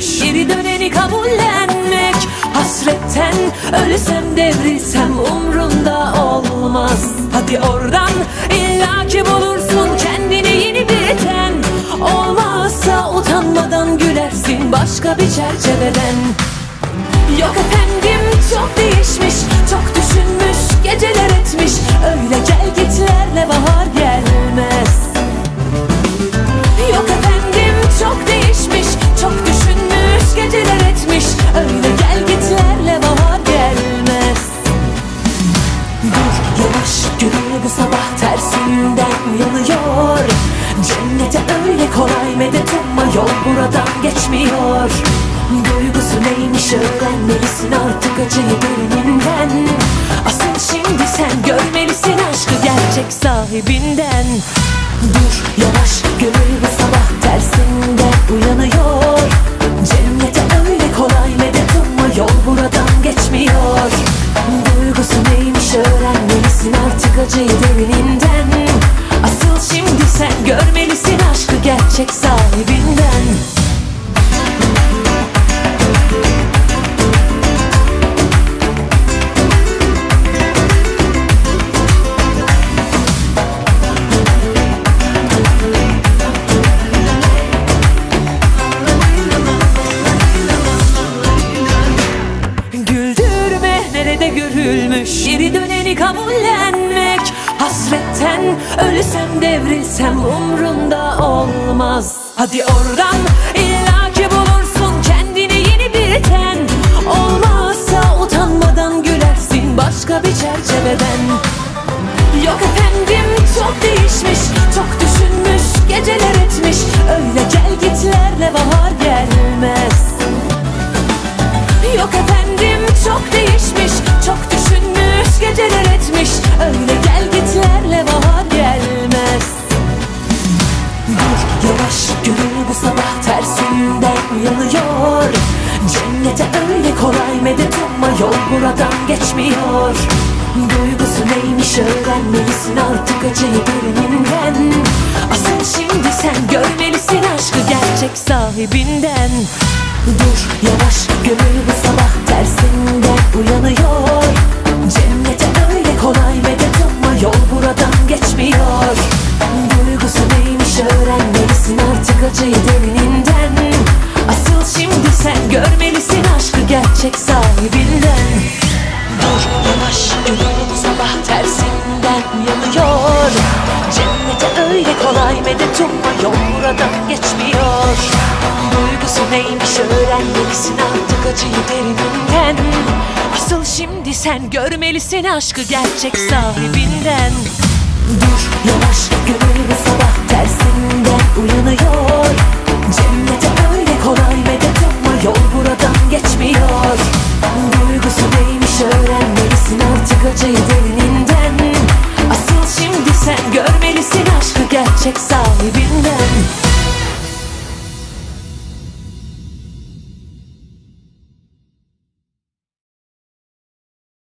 görülmüş Geri döneni kabullenmek. Hasretten ölsem devrilsem umrunda olmaz. Hadi oradan illaki bulursun kendini yeni bir ten Olmazsa utanmadan gülersin başka bir çerçeveden. Yok efendim çok değişmiş Çok düşünmüş geceler etmiş. Öyle gel gitlerle bahar sabah tersinden uyanıyor Cennete öyle kolay medet umma yol buradan geçmiyor. Duygusu neymiş öğrenmelisin artık acıyı derininden Asıl şimdi sen görmelisin aşkı gerçek sahibinden. Dur yavaş acıyı derininden Asıl şimdi sen görmelisin aşkı gerçek sahibinden. Güldürme nerede görülmüş? Geri döneni kabullenmek Hasretten ölsem devrilsem umrunda olmaz. Hadi oradan illaki bulursun kendini yeni bir ten Olmazsa utanmadan gülersin başka bir çerçeveden Yok efendim çok değişmiş Çok düşünmüş geceler etmiş. Öyle uyanıyor Cennete öyle kolay medet umma yol buradan geçmiyor. Duygusu neymiş öğrenmelisin artık acıyı derininden Asıl şimdi sen görmelisin aşkı gerçek sahibinden. Dur yavaş gönül bu sabah tersinden uyanıyor. Cennete öyle kolay medet umma yol buradan geçmiyor. Duygusu neymiş öğrenmelisin artık acıyı şimdi sen görmelisin aşkı gerçek sahibinden. Dur yavaş gönül sabah tersinden uyanıyor Cennete öyle kolay medet umma yol buradan geçmiyor. Duygusu neymiş öğrenmelisin artık acıyı derininden Asıl şimdi sen görmelisin aşkı gerçek sahibinden. Dur yavaş gönül sabah tersinden uyanıyor